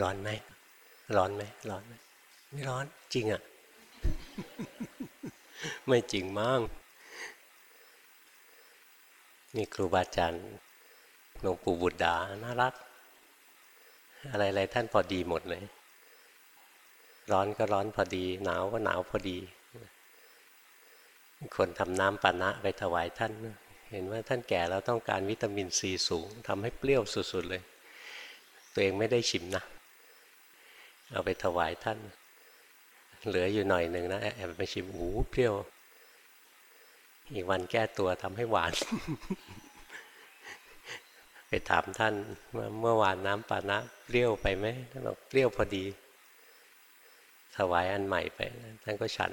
ร้อนไหมร้อนไหมร้อนไหมไม่ร้อนจริงอะ่ะ ไม่จริงมั้งนี่ครูบาอาจารย์หลวงปู่บุตรดา น่ารัก อะไรๆท่านพอดีหมดเลย ร้อนก็ร้อนพอดี หนาวก็หนาวพอดี คนทำน้ำปานะไปถวายท่าน เห็นว่าท่านแก่แล้วต้องการวิตามินซีสูงทำให้เปรี้ยวสุดๆเลย ตัวเองไม่ได้ชิมนะ เอาไปถวายท่าน เหลืออยู่หน่อยหนึ่งนะแอบไปชิมหูเปรี้ยว อีกวันแก้ตัวทำให้หวาน ไปถามท่านว่าเมื่อวานน้ำปานะเปรี้ยวไปไหมท่านบอกเปรี้ยวพอดี ถวายอันใหม่ไปท่านก็ฉัน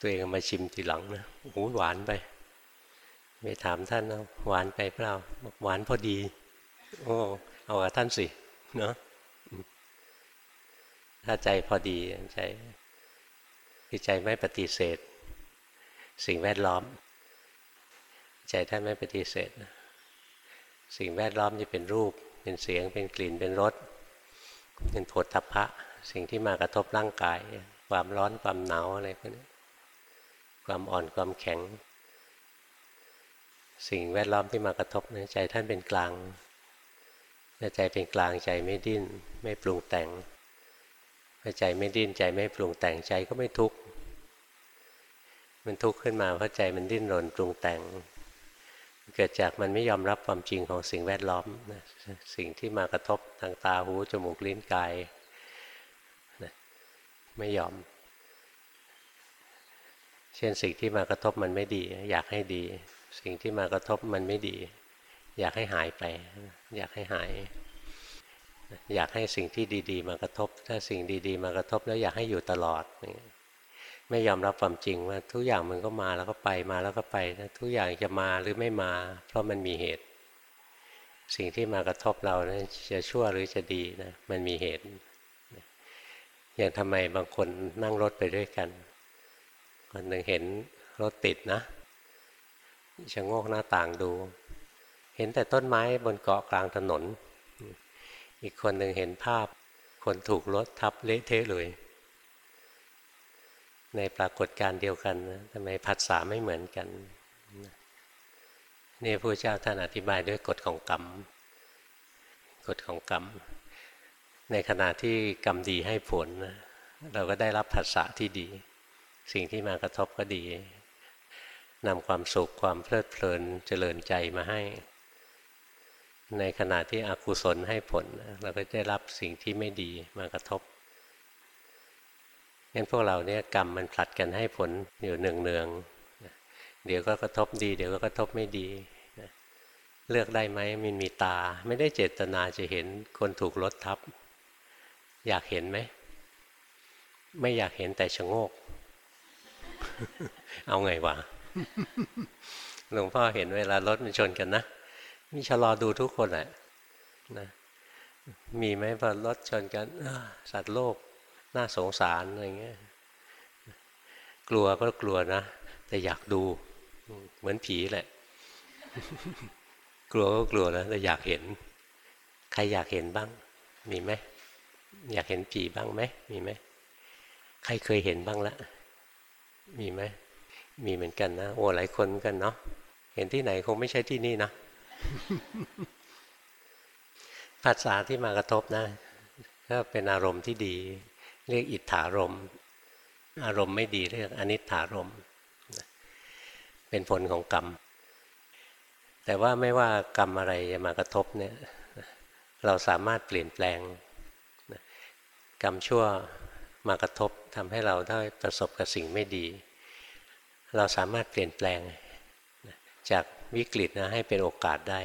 ตัวเองมาชิมทีหลังนะหูหวานไปไปถามท่านเอาหวานไปเปล่าบอกหวานพอดี โอ้เอากับท่านสิ เนาะ ถ้าใจพอดีใจคือใจไม่ปฏิเสธ สิ่งแวดล้อม ใจท่านไม่ปฏิเสธ สิ่งแวดล้อมจะเป็นรูป เป็นเสียง เป็นกลิ่น เป็นรส เป็นผลทัพพะ สิ่งที่มากระทบร่างกาย ความร้อน ความหนาวอะไรพวกนี้ ความอ่อน ความแข็ง สิ่งแวดล้อมที่มากระทบนใจท่านเป็นกลางใจเป็นกลางใจไม่ดิ้น ไม่ปรุงแต่ง พอใจไม่ดิ้นใจไม่ปรุงแต่งใจก็ไม่ทุกข์มันทุกข์ขึ้นมาเพราะใจมันดิ้นรนปรุงแต่ง เกิดจากมันไม่ยอมรับความจริงของสิ่งแวดล้อมนะสิ่งที่มากระทบทางตาหูจมูกลิ้นกายนะไม่ยอม เช่นสิ่งที่มากระทบมันไม่ดี อยากให้ดี สิ่งที่มากระทบมันไม่ดี อยากให้หายไป อยากให้หาย อยากให้สิ่งที่ดี ๆ มากระทบ ถ้าสิ่งดี ๆ มากระทบแล้วอยากให้อยู่ตลอดไม่ยอมรับความจริงว่าทุกอย่างมันก็มาแล้วก็ไปมาแล้วก็ไปทุกอย่างจะมาหรือไม่มา เพราะมันมีเหตุ สิ่งที่มากระทบเรานะจะชั่วหรือจะดีนะมันมีเหตุอย่างทำไมบางคนนั่งรถไปด้วยกันคนหนึ่งเห็นรถติดนะชะโงกหน้าต่างดู เห็นแต่ต้นไม้บนเกาะกลางถนน อีกคนหนึ่งเห็นภาพ คนถูกรถทับเละเทะเลย ในปรากฏการเดียวกันนะทำไมผัสสะไม่เหมือนกันนี่พระเจ้าท่านอธิบายด้วยกฎของกรรม กฎของกรรม ในขณะที่กรรมดีให้ผลเราก็ได้รับผัสสะที่ดี สิ่งที่มากระทบก็ดีนำความสุขความเพลิดเพลินเจริญใจมาให้ ในขณะที่อกุศลให้ผล เราก็ได้รับสิ่งที่ไม่ดีมากระทบงั้นพวกเราเนี่ยกรรมมันผลัดกันให้ผลอยู่เนืองเนืองเดี๋ยวก็กระทบดี เดี๋ยวก็กระทบไม่ดีเลือกได้ไหมมันมีตา ไม่ได้เจตนาจะเห็นคนถูกรถทับ อยากเห็นไหม ไม่อยากเห็นแต่ชะโงก เอาไงวะหลวงพ่อเห็นเวลารถมันชนกันนะ มีชะลอดูทุกคนแหละนะมีไหมพอรถชนกันสัตว์โลกน่าสงสารอะไรเงี้ยกลัวก็กลัวนะ แต่อยากดูเหมือนผีแหละ กลัวก็กลัวนะแต่อยากเห็น ใครอยากเห็นบ้าง มีไหมอยากเห็นผีบ้างไหมมีไหมใครเคยเห็นบ้างละมีไหมมีเหมือนกันนะโอ้หลายคนกันเนาะเห็นที่ไหนคงไม่ใช่ที่นี่นะ ภาษาที่มากระทบนะก็เป็นอารมณ์ที่ดี เรียกอิทธารมอารมณ์ไม่ดีเรียกอนิถารมเป็นผลของกรรม แต่ว่าไม่ว่ากรรมอะไรจะมากระทบเนี่ยเราสามารถเปลี่ยนแปลง กรรมชั่วมากระทบทำให้เราได้ประสบกับสิ่งไม่ดี เราสามารถเปลี่ยนแปลงจาก วิกฤตนะให้เป็นโอกาสได้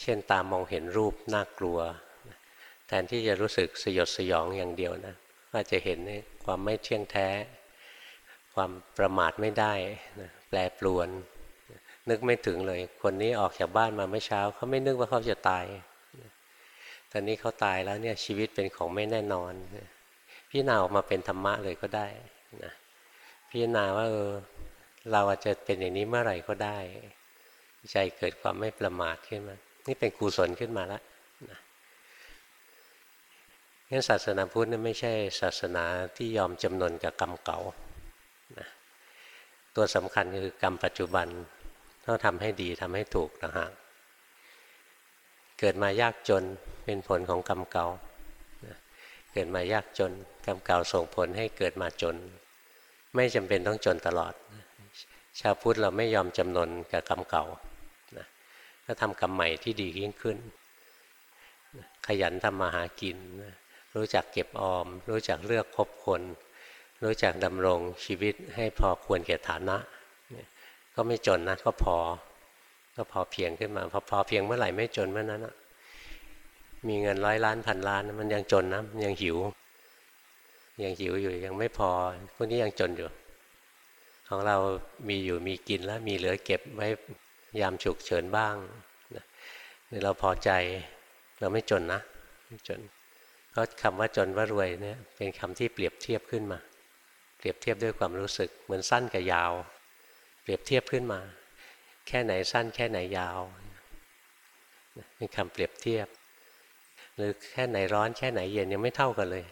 เช่นตามองเห็นรูปน่ากลัว แทนที่จะรู้สึกสยดสยองอย่างเดียวนะก็จะเห็นความไม่เที่ยงแท้ ความประมาทไม่ได้นะแปรปรวน นึกไม่ถึงเลย คนนี้ออกจากบ้านมาเมื่อเช้าเขาไม่นึกว่าเขาจะตายตอนนี้เขาตายแล้วเนี่ยชีวิตเป็นของไม่แน่นอน พี่นาออกมาเป็นธรรมะเลยก็ได้นะพี่นาว่าเออ เราอาจจะเป็นอย่างนี้เมื่อไหร่ก็ได้ ใจเกิดความไม่ประมาทขึ้นมา นี่เป็นกุศลขึ้นมาแล้วนะงั้นศาสนาพุทธนี่ไม่ใช่ศาสนาที่ยอมจำนนกับกรรมเก่านะตัวสำคัญคือกรรมปัจจุบันต้องทำให้ดีทำให้ถูกนะฮะเกิดมายากจนเป็นผลของกรรมเก่า เกิดมายากจนกรรมเก่าส่งผลให้เกิดมาจน ไม่จำเป็นต้องจนตลอด ชาวพุทธเราไม่ยอมจำนนกับกรรมเก่าก็ทำกรรมใหม่ที่ดียิ่งขึ้น ขยันทำมาหากิน รู้จักเก็บออม รู้จักเลือกคบคน รู้จักดำรงชีวิตให้พอควรแก่ฐานะ ก็ไม่จนนะก็พอ ก็พอเพียงขึ้นมา พอพอเพียงเมื่อไหร่ไม่จนเมื่อนั้นนะมีเงินร้อยล้านพันล้าน มันยังจนนะมันยังหิว ยังหิวอยู่ยังไม่พอพวกนี้ยังจนอยู่ ของเรามีอยู่มีกินแล้วมีเหลือเก็บไว้ยามฉุกเฉินบ้างเราพอใจเราไม่จนนะไม่จนเพราะคำว่าจนว่ารวยเนี่ยเป็นคำที่เปรียบเทียบขึ้นมา เปรียบเทียบด้วยความรู้สึกเหมือนสั้นกับยาว เปรียบเทียบขึ้นมา แค่ไหนสั้นแค่ไหนยาวเป็นคำเปรียบเทียบ หรือแค่ไหนร้อนแค่ไหนเย็นยังไม่เท่ากันเลย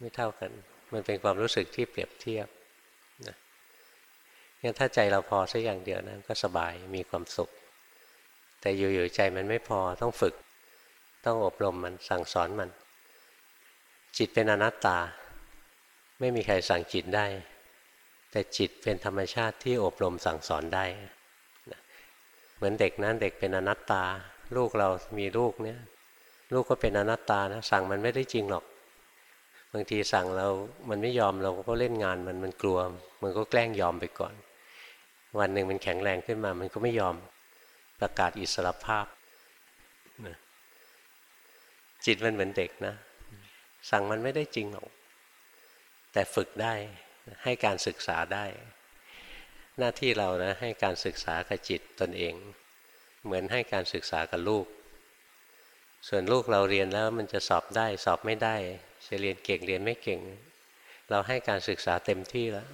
ไม่เท่ากัน มันเป็นความรู้สึกที่เปรียบเทียบ งั้นถ้าใจเราพอสักอย่างเดียวนะก็สบายมีความสุข แต่อยู่ๆใจมันไม่พอต้องฝึก ต้องอบรมมันสั่งสอนมัน จิตเป็นอนัตตา ไม่มีใครสั่งจิตได้ แต่จิตเป็นธรรมชาติที่อบรมสั่งสอนได้เหมือนเด็กนะเด็กเป็นอนัตตา ลูกเรามีลูกเนี่ยลูกก็เป็นอนัตตานะสั่งมันไม่ได้จริงหรอก บางทีสั่งเรา มันไม่ยอมเราก็เล่นงานมันมันกลัว มันก็แกล้งยอมไปก่อน วันหนึ่งมันแข็งแรงขึ้นมา มันก็ไม่ยอมประกาศอิสรภาพจิตมันเหมือนเด็กนะ สั่งมันไม่ได้จริงหรอก แต่ฝึกได้ให้การศึกษาได้ หน้าที่เรานะให้การศึกษากับจิตตนเอง เหมือนให้การศึกษากับลูก ส่วนลูกเราเรียนแล้วมันจะสอบได้สอบไม่ได้จะเรียนเก่งเรียนไม่เก่ง เราให้การศึกษาเต็มที่แล้ว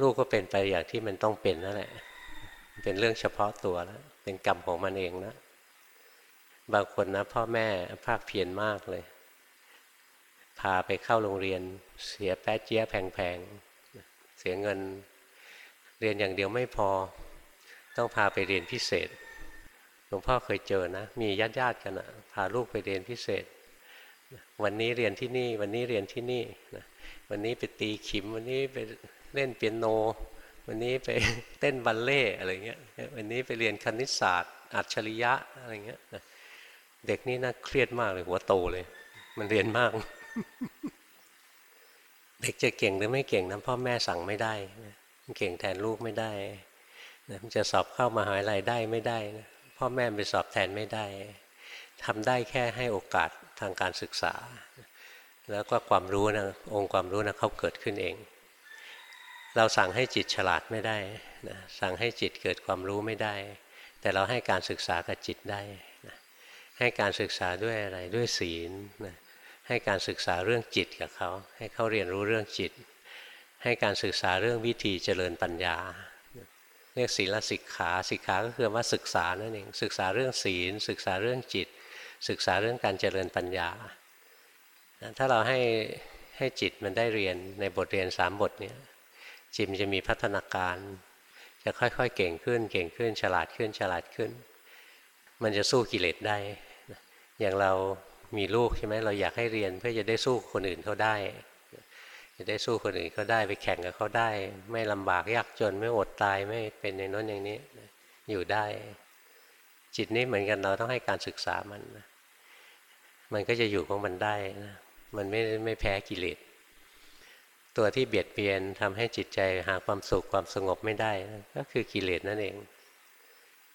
ลูกก็เป็นไปอย่างที่มันต้องเป็นนั่นแหละเป็นเรื่องเฉพาะตัวแล้วเป็นกรรมของมันเองนะบางคนนะพ่อแม่ภาคเพียรมากเลย พาไปเข้าโรงเรียน เสียแป๊ะเจี๊ยแพงๆเสียเงิน เรียนอย่างเดียวไม่พอ ต้องพาไปเรียนพิเศษหลวงพ่อเคยเจอนะ มีญาติญาติกันนะพาลูกไปเรียนพิเศษ วันนี้เรียนที่นี่ วันนี้เรียนที่นี่วันนี้ไปตีขิมวันนี้ไป เล่นเปียโน วันนี้ไปเต้นบัลเล่อะไรเงี้ยวันนี้ไปเรียนคณิตศาสตร์ อัจฉริยะอะไรเงี้ยเด็กนี่น่าเครียดมากเลยหัวโตเลย มันเรียนมาก เด็กจะเก่งหรือไม่เก่งนะพ่อแม่สั่งไม่ได้เก่งแทนลูกไม่ได้มันจะสอบเข้ามาหาลัยได้ไม่ได้นะพ่อแม่ไปสอบแทนไม่ได้ทำได้แค่ให้โอกาสทางการศึกษา แล้วก็ความรู้นะองค์ความรู้นะเขาเกิดขึ้นเอง เราสั่งให้จิตฉลาดไม่ได้นะสั่งให้จิตเกิดความรู้ไม่ได้ แต่เราให้การศึกษากับจิตได้นะให้การศึกษาด้วยอะไรด้วยศีลนะให้การศึกษาเรื่องจิตกับเขา ให้เขาเรียนรู้เรื่องจิต ให้การศึกษาเรื่องวิธีเจริญปัญญาเรียกศีลสิกขาสิกขาก็คือว่าศึกษานั่นเองศึกษาเรื่องศีล ศึกษาเรื่องจิต ศึกษาเรื่องการเจริญปัญญา ถ้าเราให้ให้จิตมันได้เรียนในบทเรียนสามบทนี้ จิตมันจะมีพัฒนาการ จะค่อยๆเก่งขึ้น เก่งขึ้น ฉลาดขึ้น ฉลาดขึ้น มันจะสู้กิเลสได้ อย่างเรามีลูกใช่ไหมเราอยากให้เรียนเพื่อจะได้สู้คนอื่นเขาได้ จะได้สู้คนอื่นเขาได้ไปแข่งกับเขาได้ ไม่ลำบากยากจนไม่อดตายไม่เป็นในน้นอย่างนี้อยู่ได้ จิตนี้เหมือนกันเราต้องให้การศึกษามัน มันก็จะอยู่ของมันได้นะมันไม่ไม่แพ้กิเลส ตัวที่เบียดเบียนทำให้จิตใจหาความสุขความสงบไม่ได้ ก็คือกิเลสนั่นเอง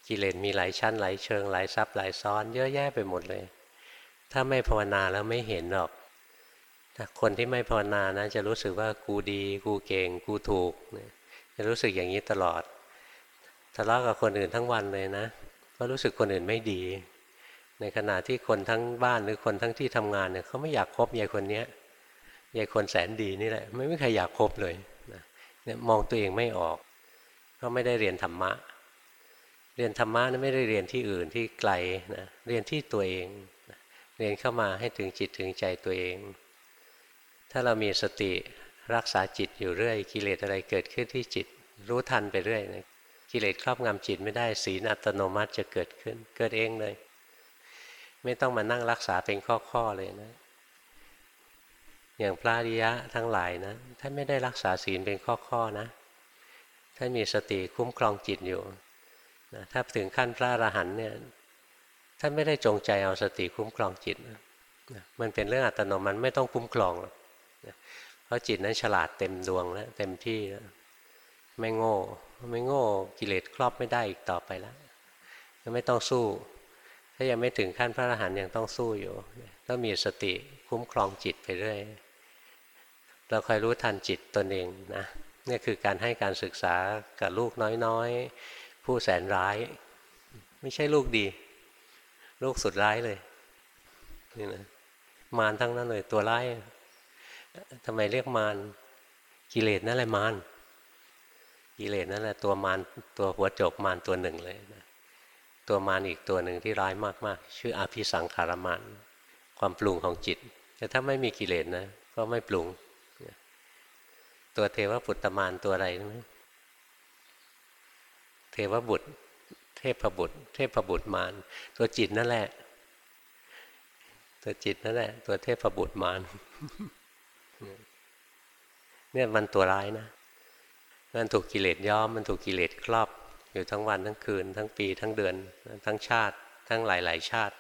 กิเลสมีหลายชั้นหลายเชิงหลายซับหลายซ้อน เยอะแยะไปหมดเลย ถ้าไม่ภาวนาแล้วไม่เห็นหรอกคนที่ไม่ภาวนานะจะรู้สึกว่ากูดี กูเก่ง กูถูก จะรู้สึกอย่างนี้ตลอดทะเลาะกับคนอื่นทั้งวันเลยนะก็รู้สึกคนอื่นไม่ดี ในขณะที่คนทั้งบ้านหรือคนทั้งที่ทำงานเนี่ยเขาไม่อยากคบยายคนเนี้ย ยายคนแสนดีนี่แหละไม่มีใครอยากคบเลยนะเนี่ยมองตัวเองไม่ออกก็ไม่ได้เรียนธรรมะ เรียนธรรมะนั้นไม่ได้เรียนที่อื่นที่ไกลนะเรียนที่ตัวเองนะเรียนเข้ามาให้ถึงจิตถึงใจตัวเอง ถ้าเรามีสติรักษาจิตอยู่เรื่อย กิเลสอะไรเกิดขึ้นที่จิต รู้ทันไปเรื่อยนะกิเลสครอบงำจิตไม่ได้ศีลอัตโนมัติจะเกิดขึ้น เกิดเองเลย ไม่ต้องมานั่งรักษาเป็นข้อๆเลยนะ อย่างพระอริยะทั้งหลายนะท่านไม่ได้รักษาศีลเป็นข้อๆนะท่านมีสติคุ้มครองจิตอยู่นะถ้าถึงขั้นพระอรหันต์เนี่ยท่านไม่ได้จงใจเอาสติคุ้มครองจิตนะมันเป็นเรื่องอัตโนมัติไม่ต้องคุ้มครองนะเพราะจิตนั้นฉลาดเต็มดวงแล้วเต็มที่แล้วไม่โง่ไม่โง่กิเลสครอบไม่ได้อีกต่อไปแล้วไม่ต้องสู้ ถ้ายังไม่ถึงขั้นพระอรหันต์ยังต้องสู้อยู่ต้องมีสติคุ้มครองจิตไปเรื่อย เราคอยรู้ทันจิตตนเองนะนี่คือการให้การศึกษากับลูกน้อยๆ ผู้แสนร้าย ไม่ใช่ลูกดี ลูกสุดร้ายเลยนี่นะมารทั้งนั้นเลยตัวร้ายทำไมเรียกมารกิเลสนั่นแหละมารกิเลสนั่นแหละตัวมารตัวหัวโจกมารตัวหนึ่งเลยนะตัวมารอีกตัวหนึ่งที่ร้ายมากๆ ชื่ออภิสังขารมารความปรุงของจิต แต่ถ้าไม่มีกิเลสนะ ก็ไม่ปรุง ตัวเทวปุตตมานตัวอะไรนะเทวบุตร เทพบุตร เทพบุตรมารตัวจิตนั่นแหละ ตัวจิตนั่นแหละ ตัวเทพบุตรมารเนี่ยมันตัวร้ายนะมันถูกกิเลสย้อมมันถูกกิเลสครอบอยู่ทั้งวันทั้งคืน ทั้งปีทั้งเดือน ทั้งชาติ ทั้งหลายๆชาติ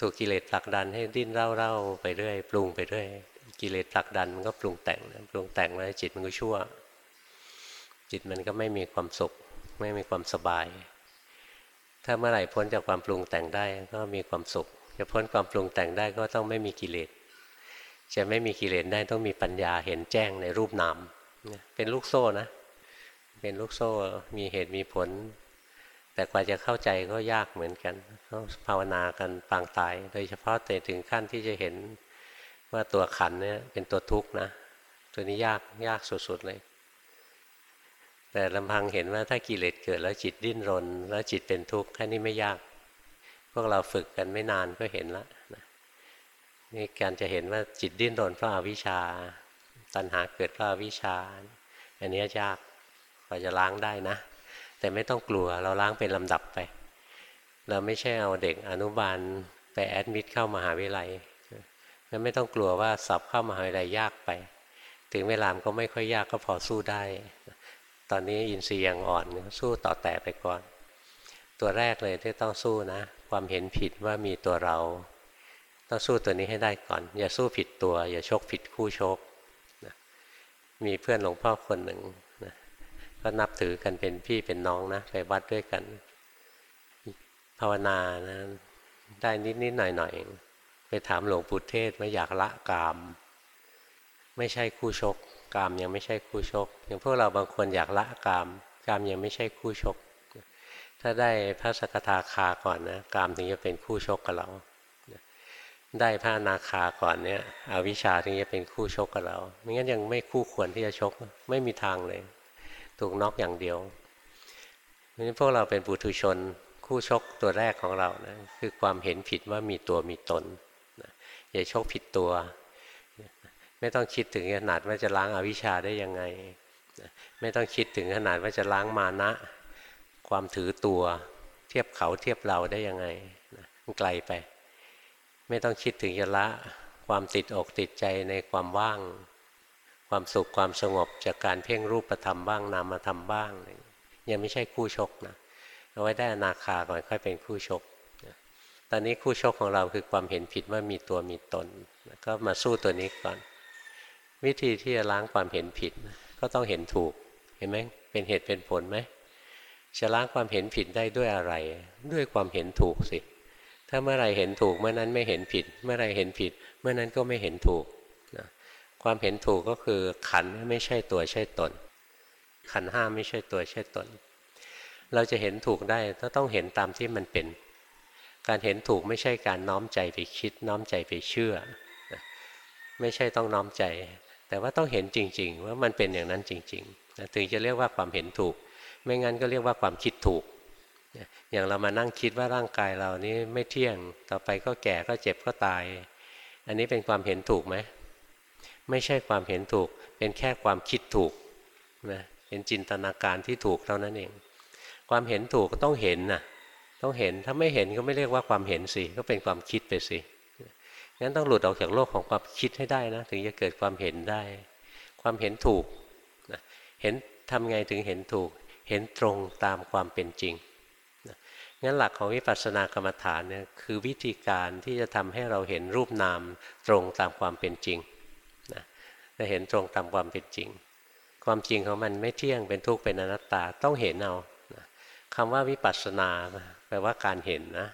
ถูกกิเลสผลักดันให้ดิ้นเร่าๆไปเรื่อยปรุงไปเรื่อย กิเลสผลักดันมันก็ปรุงแต่งปรุงแต่งแล้วจิตมันก็ชั่ว จิตมันก็ไม่มีความสุข ไม่มีความสบาย ถ้าเมื่อไหร่พ้นจากความปรุงแต่งได้ก็มีความสุข จะพ้นความปรุงแต่งได้ก็ต้องไม่มีกิเลส จะไม่มีกิเลสได้ต้องมีปัญญาเห็นแจ้งในรูปนาม เป็นลูกโซ่นะ เป็นลูกโซ่ มีเหตุมีผล แต่กว่าจะเข้าใจก็ยากเหมือนกันต้องภาวนากันปางตาย โดยเฉพาะแต่ถึงขั้นที่จะเห็น ว่าตัวขันเนี่ยเป็นตัวทุกข์นะ ตัวนี้ยากยากสุดๆเลย แต่ลำพังเห็นว่าถ้ากิเลสเกิดแล้วจิตดิ้นรน แล้วจิตเป็นทุกข์แค่นี้ไม่ยาก พวกเราฝึกกันไม่นานก็เห็นแล้วนี่การจะเห็นว่าจิตดิ้นรนเพราะอาวิชชา ตัณหาเกิดเพราะอาวิชชา อันนี้ยากกว่าจะล้างได้นะ แต่ไม่ต้องกลัวเราล้างเป็นลำดับไป เราไม่ใช่เอาเด็กอนุบาลไปแอดมิดเข้ามหาวิทยาลัย งั้นไม่ต้องกลัวว่าสอบเข้ามหาวิทยาลัยยากไป ถึงเวลามก็ไม่ค่อยยากก็พอสู้ได้ ตอนนี้อินทรีย์ยังอ่อนสู้ต่อแต่ไปก่อน ตัวแรกเลยที่ต้องสู้นะ ความเห็นผิดว่ามีตัวเรา ต้องสู้ตัวนี้ให้ได้ก่อน อย่าสู้ผิดตัว อย่าชกผิดคู่ชกนะมีเพื่อนหลวงพ่อคนหนึ่งนะก็นับถือกันเป็นพี่เป็นน้องนะไปวัดด้วยกัน ภาวนานะได้นิดนิดหน่อยหน่อยเอง ไปถามหลวงปู่เทศว่าอยากละกาม ไม่ใช่คู่ชก กามยังไม่ใช่คู่ชก อย่างพวกเราบางคนอยากละกาม กามยังไม่ใช่คู่ชก ถ้าได้พระสกทาคาก่อนนะกามถึงจะเป็นคู่ชกกับเรา ได้พระนาคาก่อนเนี่ยอวิชชาถึงจะเป็นคู่ชกกับเราไม่งั้นยังไม่คู่ควรที่จะชก ไม่มีทางเลย ถูกน็อกอย่างเดียวเพราะนี้พวกเราเป็นปุถุชนคู่ชกตัวแรกของเรานะคือความเห็นผิดว่ามีตัวมีตน อย่าโชคผิดตัว ไม่ต้องคิดถึงขนาดว่าจะล้างอาวิชชาได้ยังไง ไม่ต้องคิดถึงขนาดว่าจะล้างมานะ ความถือตัว เทียบเขาเทียบเราได้ยังไงมันไกลไป ไม่ต้องคิดถึงจะละความติดอกติดใจในความว่าง ความสุขความสงบจากการเพ่งรูปธรรมบ้างนามธรรมบ้างยังไม่ใช่คู่ชกนะเอาไว้ได้อนาคาก่อนค่อยเป็นคู่ชก ตอนนี้คู่ชกของเราคือความเห็นผิดว่ามีตัวมีตนก็มาสู้ตัวนี้ก่อน วิธีที่จะล้างความเห็นผิด ก็ต้องเห็นถูก เห็นไหมเป็นเหตุเป็นผลไหมจะล้างความเห็นผิดได้ด้วยอะไร ด้วยความเห็นถูกสิ ถ้าเมื่อไรเห็นถูกเมื่อนั้นไม่เห็นผิด เมื่อไรเห็นผิด เมื่อนั้นก็ไม่เห็นถูกนะความเห็นถูกก็คือขันไม่ใช่ตัวใช่ตน ขันห้าไม่ใช่ตัวใช่ตน เราจะเห็นถูกได้ต้องเห็นตามที่มันเป็น การเห็นถูกไม่ใช่การน้อมใจไปคิด น้อมใจไปเชื่อ ไม่ใช่ต้องน้อมใจ แต่ว่าต้องเห็นจริง ๆ ว่ามันเป็นอย่างนั้นจริงๆถึงจะเรียกว่าความเห็นถูก ไม่งั้นก็เรียกว่าความคิดถูก อย่างเรามานั่งคิดว่าร่างกายเรานี้ไม่เที่ยง ต่อไปก็แก่ก็เจ็บก็ตาย อันนี้เป็นความเห็นถูกไหมไม่ใช่ความเห็นถูก เป็นแค่ความคิดถูกนะเป็นจินตนาการที่ถูกเท่านั้นเอง ความเห็นถูกก็ต้องเห็นนะ ต้องเห็นถ้าไม่เห็นก็ไม่เรียกว่าความเห็นสิก็เป็นความคิดไปสิงั้นต้องหลุดออกจากโลกของความคิดให้ได้นะถึงจะเกิดความเห็นได้ ความเห็นถูกนะเห็นทำไงถึงเห็นถูก เห็นตรงตามความเป็นจริงงั้นหลักของวิปัสสนากรรมฐานเนี่ยคือวิธีการที่จะทำให้เราเห็นรูปนามตรงตามความเป็นจริงนะจะเห็นตรงตามความเป็นจริง ความจริงของมันไม่เที่ยงเป็นทุกข์เป็นอนัตตาต้องเห็นเอาคำว่าวิปัสสนา แปลว่าการเห็นนะ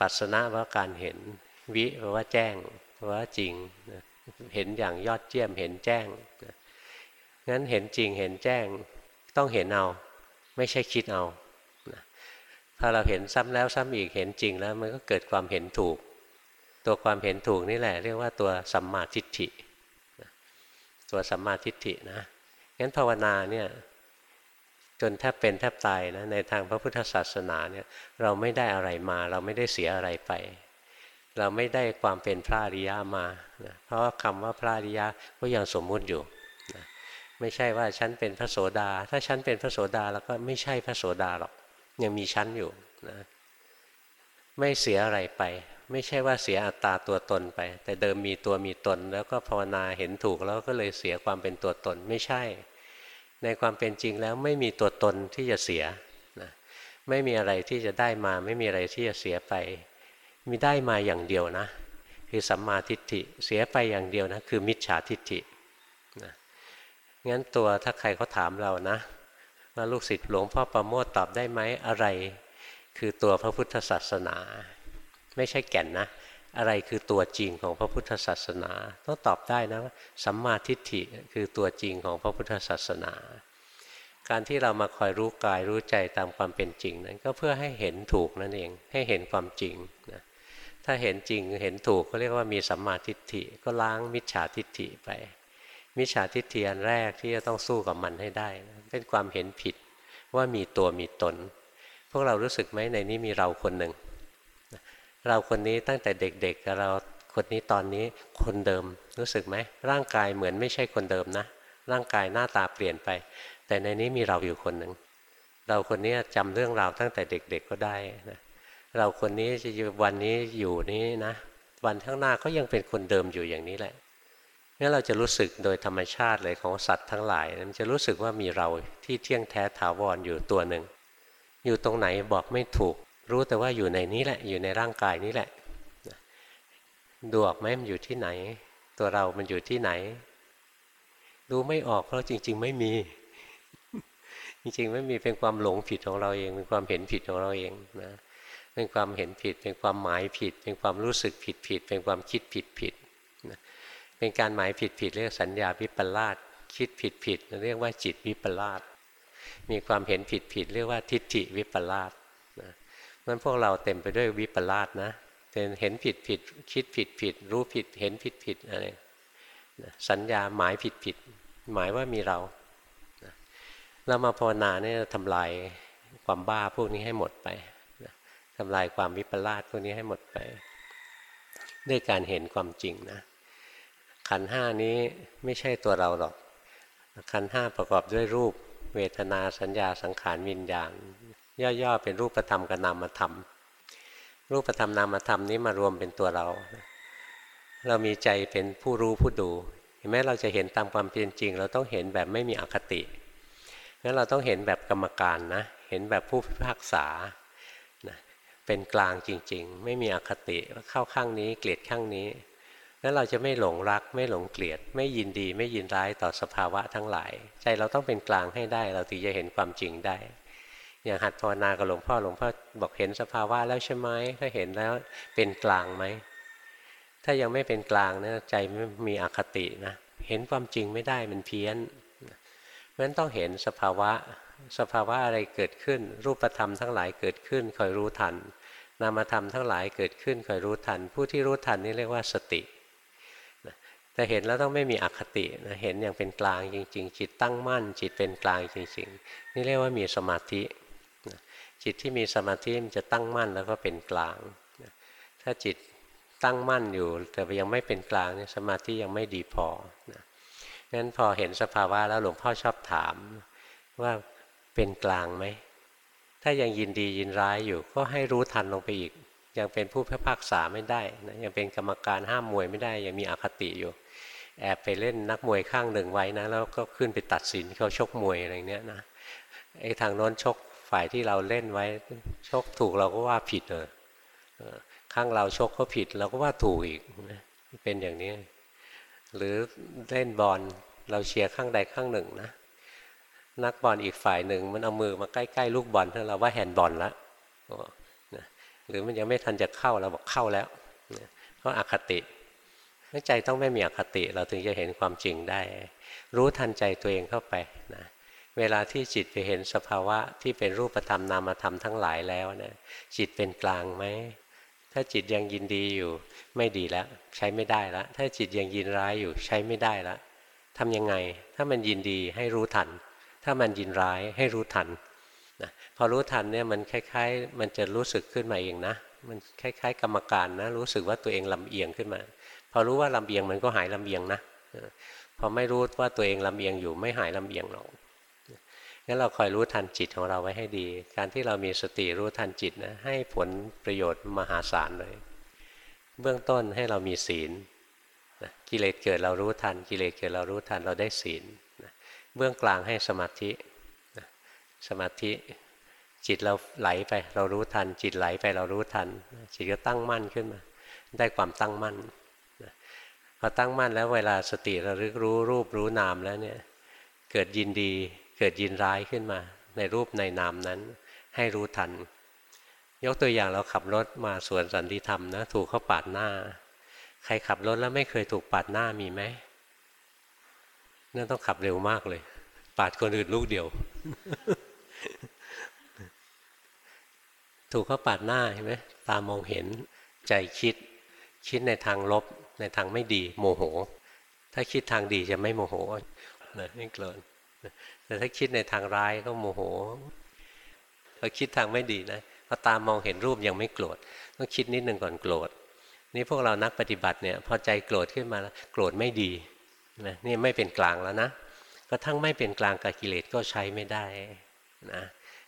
ปัสนะแปลว่าการเห็น วิแปลว่าแจ้งแปลว่าจริงเห็นอย่างยอดเยี่ยมเห็นแจ้งงั้นเห็นจริงเห็นแจ้งต้องเห็นเอา ไม่ใช่คิดเอาพอเราเห็นซ้ำแล้วซ้ำอีกเห็นจริงแล้ว มันก็เกิดความเห็นถูก ตัวความเห็นถูกนี่แหละ เรียกว่าตัวสัมมาทิฏฐิตัวสัมมาทิฏฐินะงั้นภาวนาเนี่ย จนแทบเป็นแทบตายนะในทางพระพุทธศาสนาเนี่ยเราไม่ได้อะไรมา เราไม่ได้เสียอะไรไป เราไม่ได้ความเป็นพระอริยะมานะเพราะว่าคำว่าพระอริยะก็ยังสมมุติอยู่นะไม่ใช่ว่าฉันเป็นพระโสดา ถ้าฉันเป็นพระโสดาแล้วก็ไม่ใช่พระโสดาหรอกยังมีชั้นอยู่นะไม่เสียอะไรไป ไม่ใช่ว่าเสียอัตตาตัวตนไป แต่เดิมมีตัวมีตน แล้วก็ภาวนาเห็นถูกแล้วก็เลยเสียความเป็นตัวตนไม่ใช่ ในความเป็นจริงแล้วไม่มีตัวตนที่จะเสียนะไม่มีอะไรที่จะได้มา ไม่มีอะไรที่จะเสียไป มีได้มาอย่างเดียวนะ คือสัมมาทิฏฐิเสียไปอย่างเดียวนะคือมิจฉาทิฏฐินะงั้นตัวถ้าใครเขาถามเรานะว่าลูกศิษย์หลวงพ่อประโมทตอบได้ไหมอะไร คือตัวพระพุทธศาสนา ไม่ใช่แก่นนะ อะไรคือตัวจริงของพระพุทธศาสนาต้องตอบได้นะสัมมาทิฏฐิคือตัวจริงของพระพุทธศาสนา การที่เรามาคอยรู้กายรู้ใจตามความเป็นจริงนั้นก็เพื่อให้เห็นถูกนั่นเองให้เห็นความจริงนะถ้าเห็นจริงเห็นถูกก็เรียกว่ามีสัมมาทิฏฐิก็ล้างมิจฉาทิฏฐิไป มิจฉาทิฏฐิอันแรกที่จะต้องสู้กับมันให้ได้เป็นความเห็นผิดว่ามีตัวมีตน พวกเรารู้สึกไหมในนี้มีเราคนหนึ่ง เราคนนี้ตั้งแต่เด็กๆกับเราคนนี้ตอนนี้คนเดิมรู้สึกไหมร่างกายเหมือนไม่ใช่คนเดิมนะ ร่างกายหน้าตาเปลี่ยนไป แต่ในนี้มีเราอยู่คนหนึ่งเราคนนี้จำเรื่องราวตั้งแต่เด็กๆก็ได้นะเราคนนี้จะอยู่วันนี้อยู่นี้นะ วันข้างหน้าก็ยังเป็นคนเดิมอยู่อย่างนี้แหละนี่เราจะรู้สึกโดยธรรมชาติเลยของสัตว์ทั้งหลายมันจะรู้สึกว่ามีเราที่เที่ยงแท้ถาวรออยู่ตัวหนึ่งอยู่ตรงไหนบอกไม่ถูก รู้แต่ว่าอยู่ในนี้แหละ อยู่ในร่างกายนี้แหละดูออกไหมมันอยู่ที่ไหน ตัวเรามันอยู่ที่ไหน ดูไม่ออกเพราะจริง ๆ ไม่มี จริง ๆ ไม่มีเป็นความหลงผิดของเราเองเป็นความเห็นผิดของเราเองนะเป็นความเห็นผิด เป็นความหมายผิด เป็นความรู้สึกผิดผิด เป็นความคิดผิดผิดเป็นการหมายผิดผิดเรียกสัญญาวิปลาสคิดผิดผิดเรียกว่าจิตวิปลาสมีความเห็นผิดผิดเรียกว่าทิฏฐิวิปลาส นั้นพวกเราเต็มไปด้วยวิปลาสนะเป็นเห็นผิดผิดคิดผิดผิด รู้ผิดเห็นผิดผิดอะไรสัญญาหมายผิดผิด หมายว่ามีเรา เรามาภาวนาเนี่ยทำลายความบ้าพวกนี้ให้หมดไปทำลายความวิปลาสพวกนี้ให้หมดไป ด้วยการเห็นความจริงนะขันห้านี้ไม่ใช่ตัวเราหรอก ขันห้าประกอบด้วยรูป เวทนาสัญญาสังขารวิญญาณ ย่อๆเป็นรูปธรรมกับนามธรรม รูปธรรมนามธรรมนี้มารวมเป็นตัวเรา เรามีใจเป็นผู้รู้ผู้ดู เห็นไหมเราจะเห็นตามความเป็นจริง เราต้องเห็นแบบไม่มีอคติงั้นเราต้องเห็นแบบกรรมการนะ เห็นแบบผู้พิพากษาเป็นกลางจริง ๆ ไม่มีอคติว่าเข้าข้างนี้เกลียดข้างนี้แล้วเราจะไม่หลงรักไม่หลงเกลียด ไม่ยินดีไม่ยินร้ายต่อสภาวะทั้งหลาย ใจเราต้องเป็นกลางให้ได้ เราถึงจะเห็นความจริงได้ อย่างหัดภาวนากับหลวงพ่อหลวงพ่อบอกเห็นสภาวะแล้วใช่ไหมถ้าเห็นแล้วเป็นกลางไหมถ้ายังไม่เป็นกลางนะใจไม่มีอคตินะเห็นความจริงไม่ได้มันเพี้ยนเพราะฉะนั้นต้องเห็นสภาวะสภาวะอะไรเกิดขึ้น รูปธรรมทั้งหลายเกิดขึ้นคอยรู้ทัน นามธรรมทั้งหลายเกิดขึ้นคอยรู้ทัน ผู้ที่รู้ทันนี่เรียกว่าสติแต่เห็นแล้วต้องไม่มีอคตินะเห็นอย่างเป็นกลางจริง ๆ จิตตั้งมั่น จิตเป็นกลางจริง ๆ นี่เรียกว่ามีสมาธิ จิตที่มีสมาธิมันจะตั้งมั่นแล้วก็เป็นกลาง ถ้าจิตตั้งมั่นอยู่ แต่ยังไม่เป็นกลางเนี่ยสมาธิยังไม่ดีพอนะงั้นพอเห็นสภาวะแล้วหลวงพ่อชอบถามว่าเป็นกลางไหม ถ้ายังยินดียินร้ายอยู่ ก็ให้รู้ทันลงไปอีก ยังเป็นผู้พิพากษาไม่ได้นะยังเป็นกรรมการห้ามมวยไม่ได้ ยังมีอคติอยู่ แอบไปเล่นนักมวยข้างหนึ่งไว้นะ แล้วก็ขึ้นไปตัดสินเขาชกมวยอะไรเนี้ยนะไอ้ทางโน้นชก ฝ่ายที่เราเล่นไว้ ชกถูกเราก็ว่าผิดเออข้างเราชกเขาผิดเราก็ว่าถูกอีกเป็นอย่างนี้ หรือเล่นบอลเราเชียร์ข้างใดข้างหนึ่งนะนักบอลอีกฝ่ายหนึ่ง มันเอามือมาใกล้ๆลูกบอลเราว่าแฮนด์บอลแล้วหรือมันยังไม่ทันจะเข้าเราบอกเข้าแล้วเพราะอคติใจต้องไม่มีอคติเราถึงจะเห็นความจริงได้ รู้ทันใจตัวเองเข้าไปนะ เวลาที่จิตไปเห็นสภาวะที่เป็นรูปธรรมนามธรรมทั้งหลายแล้วนะจิตเป็นกลางไหมถ้าจิตยังยินดีอยู่ไม่ดีแล้ว ใช้ไม่ได้แล้ว ถ้าจิตยังยินร้ายอยู่ใช้ไม่ได้แล้วทำยังไง ถ้ามันยินดีให้รู้ทัน ถ้ามันยินร้ายให้รู้ทันนะพอรู้ทันเนี่ยมันคล้ายๆ มันจะรู้สึกขึ้นมาเองนะ มันคล้าย ๆ กรรมการนะ รู้สึกว่าตัวเองลำเอียงขึ้นมา พอรู้ว่าลำเอียงมันก็หายลำเอียงนะพอไม่รู้ว่าตัวเองลำเอียงอยู่ไม่หายลำเอียงหรอก งั้นเราคอยรู้ทันจิตของเราไว้ให้ดี การที่เรามีสติรู้ทันจิตนะให้ผลประโยชน์มหาศาลเลย เบื้องต้นให้เรามีศีลกิเลสเกิดเรารู้ทัน กิเลสเกิดเรารู้ทันเราได้ศีลเบื้องกลางให้สมาธิสมาธิจิตเราไหลไปเรารู้ทัน จิตไหลไปเรารู้ทัน จิตก็ตั้งมั่นขึ้นมา ได้ความตั้งมั่นพอตั้งมั่นแล้วเวลาสติระลึกรู้รูปรู้นามแล้วเนี่ยเกิดยินดี เกิดยินร้ายขึ้นมา ในรูปในนามนั้น ให้รู้ทัน ยกตัวอย่างเราขับรถมาสวนสันติธรรมนะถูกเขาปาดหน้า ใครขับรถแล้วไม่เคยถูกปาดหน้ามีไหมนั่นต้องขับเร็วมากเลย ปาดคนอื่นลูกเดียว ถูกเขาปาดหน้าเห็นไหมตามองเห็นใจคิด คิดในทางลบในทางไม่ดีโมโห ถ้าคิดทางดีจะไม่โมโหนะไม่เกลิน แต่ถ้าคิดในทางร้ายก็โมโหพอคิดทางไม่ดีนะพอตามมองเห็นรูปยังไม่โกรธต้องคิดนิดหนึ่งก่อนโกรธนี่พวกเรานักปฏิบัติเนี่ยพอใจโกรธขึ้นมาแล้วโกรธไม่ดีนะนี่ไม่เป็นกลางแล้วนะกระทั่งไม่เป็นกลางกับกิเลสก็ใช้ไม่ได้นะ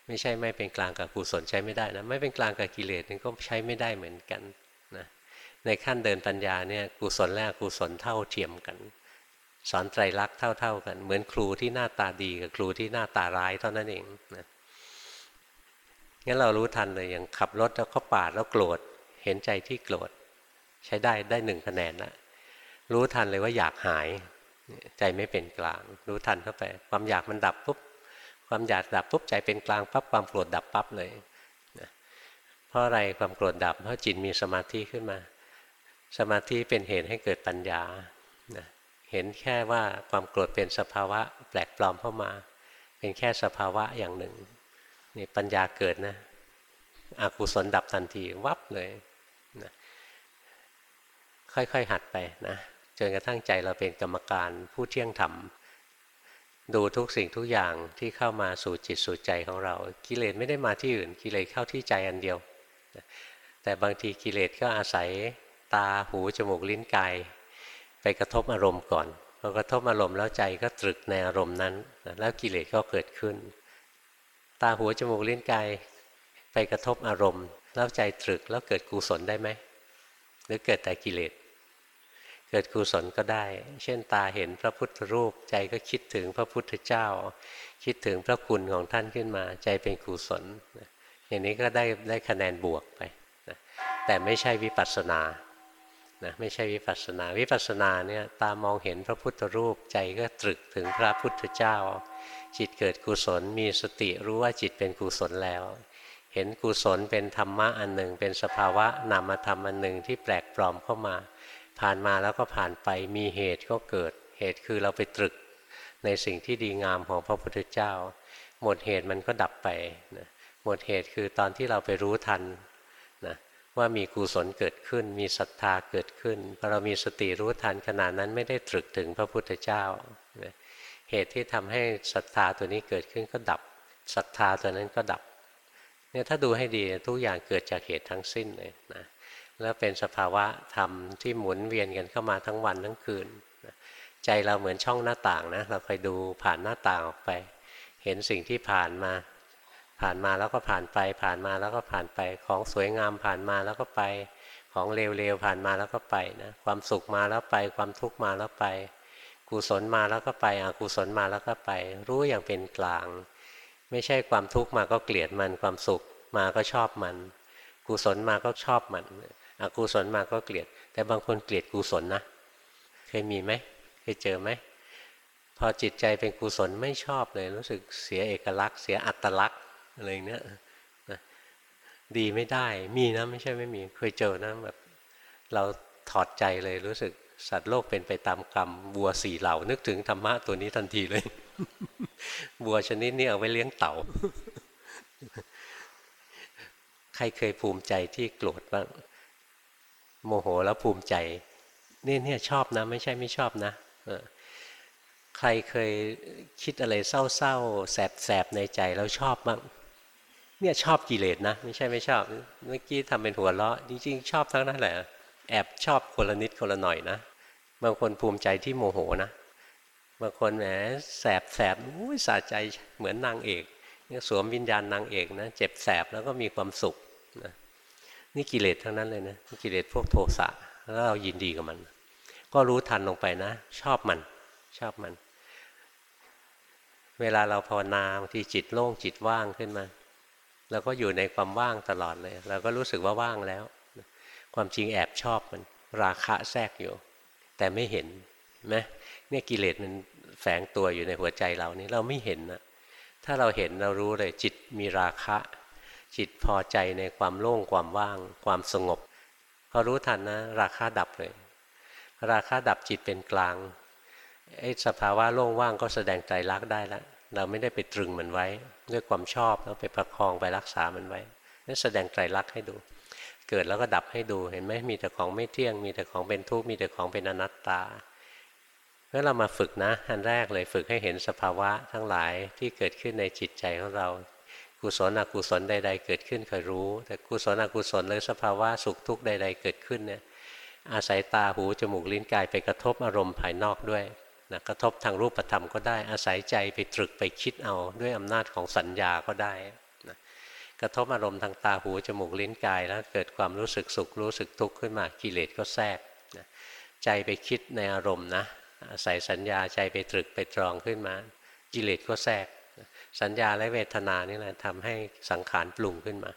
ไม่ใช่ไม่เป็นกลางกับกุศลใช้ไม่ได้นะไม่เป็นกลางกับกิเลสนี่ก็ใช้ไม่ได้เหมือนกันนะในขั้นเดินปัญญาเนี่ยกุศลและกุศลเท่าเทียมกัน สอนไตรลักษณ์เท่า ๆ กัน เหมือนครูที่หน้าตาดีกับครูที่หน้าตาร้ายเท่านั้นเองนะงั้นเรารู้ทันเลยอย่างขับรถแล้วเขาปาดแล้วโกรธเห็นใจที่โกรธใช้ได้ได้หนึ่งคะแนนละรู้ทันเลยว่าอยากหาย ใจไม่เป็นกลาง รู้ทันเข้าไป ความอยากมันดับปุ๊บความอยากดับปุ๊บใจเป็นกลางปั๊บความโกรธดับปั๊บเลยนะเพราะอะไรความโกรธดับเพราะจิตมีสมาธิขึ้นมา สมาธิเป็นเหตุให้เกิดปัญญา เห็นแค่ว่าความโกรธเป็นสภาวะแปลกปลอมเข้ามา เป็นแค่สภาวะอย่างหนึ่งนี่ปัญญาเกิดนะอกุศลดับทันทีวับเลยนะค่อยๆหัดไปนะจนกระทั่งใจเราเป็นกรรมการผู้เที่ยงธรรมดูทุกสิ่งทุกอย่างที่เข้ามาสู่จิตสู่ใจของเรา กิเลสไม่ได้มาที่อื่น กิเลสเข้าที่ใจอันเดียว แต่บางทีกิเลสก็อาศัยตาหูจมูกลิ้นกาย ไปกระทบอารมณ์ก่อนพอกระทบอารมณ์แล้วใจก็ตรึกในอารมณ์นั้น แล้วกิเลสก็เกิดขึ้น ตาหูจมูกลิ้นกายไปกระทบอารมณ์ แล้วใจตรึกแล้วเกิดกุศลได้ไหมหรือเกิดแต่กิเลสเกิดกุศลก็ได้ เช่นตาเห็นพระพุทธรูป ใจก็คิดถึงพระพุทธเจ้า คิดถึงพระคุณของท่านขึ้นมา ใจเป็นกุศลอย่างนี้ก็ได้ได้คะแนนบวกไปแต่ไม่ใช่วิปัสสนา นะไม่ใช่วิปัสสนาวิปัสสนาเนี่ยตามองเห็นพระพุทธรูปใจก็ตรึกถึงพระพุทธเจ้า จิตเกิดกุศลมีสติรู้ว่าจิตเป็นกุศลแล้ว เห็นกุศลเป็นธรรมะอันหนึ่ง เป็นสภาวะนามธรรมอันหนึ่งที่แปลกปลอมเข้ามา ผ่านมาแล้วก็ผ่านไปมีเหตุก็เกิด เหตุคือเราไปตรึกในสิ่งที่ดีงามของพระพุทธเจ้า หมดเหตุมันก็ดับไปหมดเหตุคือตอนที่เราไปรู้ทัน ว่ามีกุศลเกิดขึ้น มีศรัทธาเกิดขึ้นพอเรามีสติรู้ทันขณะนั้นไม่ได้ตรึกถึงพระพุทธเจ้า เหตุที่ทำให้ศรัทธาตัวนี้เกิดขึ้นก็ดับศรัทธาตัวนั้นก็ดับเนี่ยถ้าดูให้ดีทุกอย่างเกิดจากเหตุทั้งสิ้นเลยนะแล้วเป็นสภาวะธรรมที่หมุนเวียนกันเข้ามาทั้งวันทั้งคืนนะใจเราเหมือนช่องหน้าต่างนะเราคอยดูผ่านหน้าต่างออกไป เห็นสิ่งที่ผ่านมา ผ่านมาแล้วก็ผ่านไป ผ่านมาแล้วก็ผ่านไป ของสวยงามผ่านมาแล้วก็ไป ของเลวๆผ่านมาแล้วก็ไปนะความสุขมาแล้วไป ความทุกข์มาแล้วไป กุศลมาแล้วก็ไปอกุศลมาแล้วก็ไป รู้อย่างเป็นกลาง ไม่ใช่ความทุกข์มาก็เกลียดมันความสุขมาก็ชอบมัน กุศลมาก็ชอบมันอกุศลมาก็เกลียด แต่บางคนเกลียดกุศลนะเคยมีไหมเคยเจอไหมพอจิตใจเป็นกุศลไม่ชอบเลยรู้สึกเสียเอกลักษณ์ เสียอัตลักษณ์ อะไรเนี้ยดีไม่ได้มีนะไม่ใช่ไม่มีเคยเจอนะแบบเราถอดใจเลยรู้สึกสัตว์โลกเป็นไปตามกรรมบัวสี่เหล่า นึกถึงธรรมะตัวนี้ทันทีเลย บัวชนิดนี้เอาไว้เลี้ยงเต่า ใครเคยภูมิใจที่โกรธบ้างโมโหแล้วภูมิใจนี่เนี่ยชอบนะ ไม่ใช่ไม่ชอบนะใครเคยคิดอะไรเศร้าๆแสบๆในใจแล้วชอบบ้าง เนี่ยชอบกิเลสนะ ไม่ใช่ไม่ชอบ เมื่อกี้ทำเป็นหัวเราะจริงๆ ชอบทั้งนั้นแหละ แอบชอบคนละนิดคนละหน่อยนะ บางคนภูมิใจที่โมโหนะ บางคนแหมแสบแสบอุ้ยสะใจเหมือนนางเอกเนี่ยสวมวิญญาณนางเอกนะเจ็บแสบแล้วก็มีความสุขนะนี่กิเลสทั้งนั้นเลยนะกิเลสพวกโทสะแล้วเรายินดีกับมัน ก็รู้ทันลงไปนะ ชอบมัน ชอบมัน เวลาเราภาวนาบางทีจิตโล่งจิตว่างขึ้นมา เราก็อยู่ในความว่างตลอดเลย เราก็รู้สึกว่าว่างแล้ว ความจริงแอบชอบมันราคะแทรกอยู่ แต่ไม่เห็นไหมเนี่ยกิเลสมันแฝงตัวอยู่ในหัวใจเรานี่เราไม่เห็นนะถ้าเราเห็นเรารู้เลยจิตมีราคะ จิตพอใจในความโล่งความว่าง ความสงบพอรู้ทันนะ ราคะดับเลย ราคะดับจิตเป็นกลางไอ้สภาวะโล่งว่างก็แสดงใจรักได้แล้ว เราไม่ได้ไปตรึงมันไว้ด้วยความชอบแล้วไปประคองไปรักษามันไว้นั่นแสดงไตรลักษณ์ให้ดู เกิดแล้วก็ดับให้ดูเห็นไหมมีแต่ของไม่เที่ยง มีแต่ของเป็นทุกข์มีแต่ของเป็นอนัตตาเมื่อเรามาฝึกนะอันแรกเลยฝึกให้เห็นสภาวะทั้งหลายที่เกิดขึ้นในจิตใจของเรา กุศลอกุศลใด ๆ เกิดขึ้นเคยรู้ แต่กุศลอกุศลหรือสภาวะสุขทุกข์ใด ๆ เกิดขึ้นเนี่ยอาศัยตาหูจมูกลิ้นกายไปกระทบอารมณ์ภายนอกด้วย นะกระทบทางรูปธรรมก็ได้ อาศัยใจไปตรึกไปคิดเอาด้วยอำนาจของสัญญาก็ได้นะกระทบอารมณ์ทางตาหูจมูกลิ้นกายแล้วเกิดความรู้สึกสุขรู้สึกทุกข์ขึ้นมากิเลสก็แทรกนะใจไปคิดในอารมณ์นะอาศัยสัญญาใจไปตรึกไปตรองขึ้นมา กิเลสก็แทรก สัญญาและเวทนานี่แหละทำให้สังขารปรุงขึ้นมา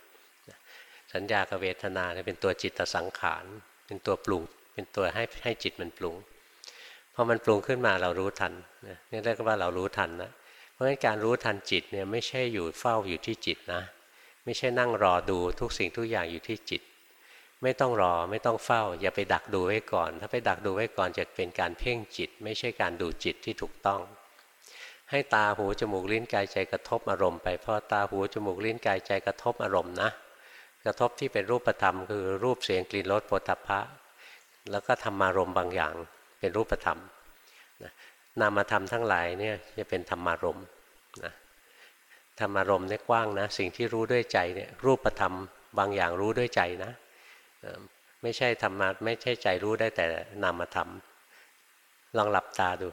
สัญญากับเวทนาเป็นตัวจิตสังขาร เป็นตัวปรุง เป็นตัวให้ให้จิตมันปรุง พอมันปรุงขึ้นมาเรารู้ทันนี่เรียกว่าเรารู้ทันนะเพราะฉะนั้นการรู้ทันจิตเนี่ยไม่ใช่อยู่เฝ้าอยู่ที่จิตนะ ไม่ใช่นั่งรอดูทุกสิ่งทุกอย่างอยู่ที่จิต ไม่ต้องรอไม่ต้องเฝ้า อย่าไปดักดูไว้ก่อน ถ้าไปดักดูไว้ก่อนจะเป็นการเพ่งจิต ไม่ใช่การดูจิตที่ถูกต้อง ให้ตาหูจมูกลิ้นกายใจกระทบอารมณ์ไปพอตาหูจมูกลิ้นกายใจกระทบอารมณ์นะกระทบที่เป็นรูปธรรมคือรูปเสียงกลิ่นรสโผฏฐัพพะ แล้วก็ธรรมารมณ์บางอย่าง เป็นรูปธรรมนะนามธรรมทั้งหลายเนี่ยจะเป็นธรรมารมนะธรรมารมณ์เนี่ยกว้างนะสิ่งที่รู้ด้วยใจเนี่ยรูปธรรมบางอย่างรู้ด้วยใจนะไม่ใช่ธรรมะไม่ใช่ใจรู้ได้แต่นามธรรม ลองหลับตาดู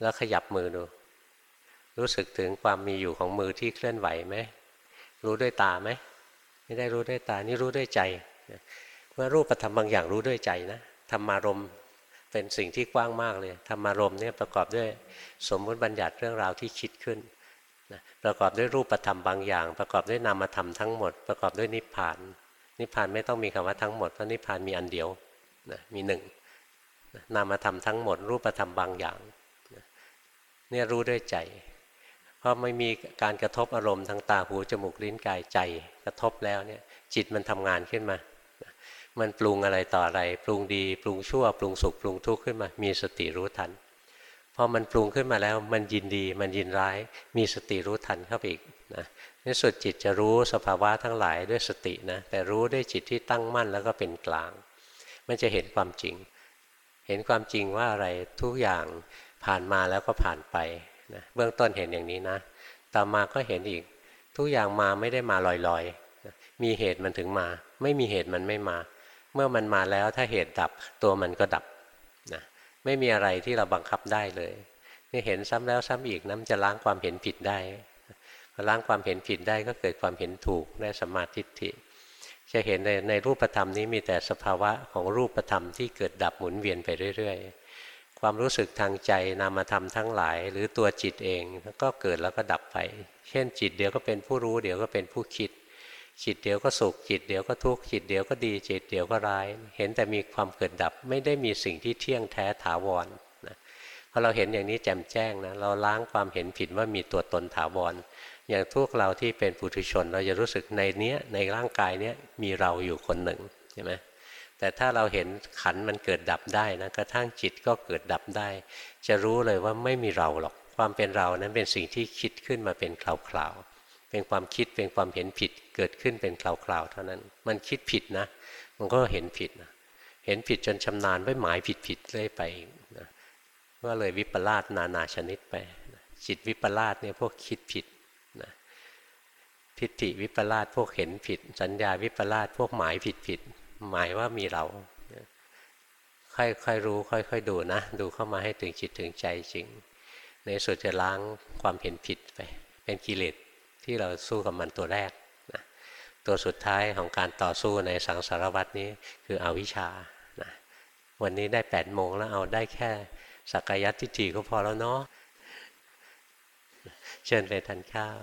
แล้วขยับมือดู รู้สึกถึงความมีอยู่ของมือที่เคลื่อนไหวไหมรู้ด้วยตาไหมไม่ได้รู้ด้วยตานี่รู้ด้วยใจเมื่อรูปธรรมบางอย่างรู้ด้วยใจนะธรรมารม เป็นสิ่งที่กว้างมากเลยธรรมารมณ์เนี่ยประกอบด้วยสมมติบัญญัติเรื่องราวที่คิดขึ้นนะประกอบด้วยรูปธรรมบางอย่าง ประกอบด้วยนามธรรมทั้งหมด ประกอบด้วยนิพพาน นิพพานไม่ต้องมีคำว่าทั้งหมดเพราะนิพพานมีอันเดียวนะมีหนึ่งนามธรรมทั้งหมด รูปธรรมบางอย่างเนี่ยรู้ด้วยใจ เพราะไม่มีการกระทบอารมณ์ทางตาหูจมูกลิ้นกายใจ กระทบแล้วเนี่ยจิตมันทำงานขึ้นมา มันปรุงอะไรต่ออะไร ปรุงดีปรุงชั่ว ปรุงสุขปรุงทุกข์ขึ้นมา มีสติรู้ทันพอมันปรุงขึ้นมาแล้วมันยินดีมันยินร้าย มีสติรู้ทันเข้าไปอีกนะในสุดจิตจะรู้สภาวะทั้งหลายด้วยสตินะแต่รู้ด้วยจิตที่ตั้งมั่นแล้วก็เป็นกลาง มันจะเห็นความจริง เห็นความจริงว่าอะไรทุกอย่างผ่านมาแล้วก็ผ่านไปนะเบื้องต้นเห็นอย่างนี้นะต่อมาก็เห็นอีกทุกอย่างมาไม่ได้มาลอยๆมีเหตุมันถึงมา ไม่มีเหตุมันไม่มา เมื่อมันมาแล้วถ้าเหตุดับตัวมันก็ดับนะไม่มีอะไรที่เราบังคับได้เลยนี่เห็นซ้ำแล้วซ้ำอีกน้ำจะล้างความเห็นผิดได้พอล้างความเห็นผิดได้ก็เกิดความเห็นถูกได้สมาธิิจะเห็นในในรูปธรรมนี้มีแต่สภาวะของรูปธรรมที่เกิดดับหมุนเวียนไปเรื่อย ๆ ความรู้สึกทางใจนามธรรมทั้งหลาย หรือตัวจิตเองก็เกิดแล้วก็ดับไป เช่นจิตเดี๋ยวก็เป็นผู้รู้เดี๋ยวก็เป็นผู้คิด จิตเดี๋ยวก็สุขจิตเดี๋ยวก็ทุกข์จิตเดี๋ยวก็ดี จิตเดี๋ยวก็ร้าย เห็นแต่มีความเกิดดับไม่ได้มีสิ่งที่เที่ยงแท้ถาวรนะพอเราเห็นอย่างนี้แจ่มแจ้งนะเราล้างความเห็นผิดว่ามีตัวตนถาวร อย่างทุกเราที่เป็นปุถุชน เราจะรู้สึกในเนี้ยในร่างกายเนี้ยมีเราอยู่คนหนึ่งใช่ไหมแต่ถ้าเราเห็นขันมันเกิดดับได้นะกระทั่งจิตก็เกิดดับได้ จะรู้เลยว่าไม่มีเราหรอกความเป็นเรานั้นเป็นสิ่งที่คิดขึ้นมาเป็นคราวๆ เป็นความคิดเป็นความเห็นผิดเกิดขึ้นเป็นคราวๆเท่านั้น มันคิดผิดนะ มันก็เห็นผิดนะเห็นผิดจนชำนาญไม่หมายผิดๆเรื่อยไปนะก็เลยวิปลาสนานาชนิดไปจิตวิปลาสเนี่ยพวกคิดผิดทิฏฐิวิปลาสพวกเห็นผิด สัญญาวิปลาสพวกหมายผิดผิดหมายว่ามีเราค่อยๆรู้ ค่อยๆดูนะ ดูเข้ามาให้ถึงจิตถึงใจจริง ในสุดจะล้างความเห็นผิดไป เป็นกิเลส ที่เราสู้กับมันตัวแรกนะตัวสุดท้ายของการต่อสู้ในสังสารวัตนี้คืออวิชชานะวันนี้ได้8ปดโมงแล้วเอาได้แค่สักกายทิฏฐิก็พอแล้วเนาะเชิญไปทานข้าว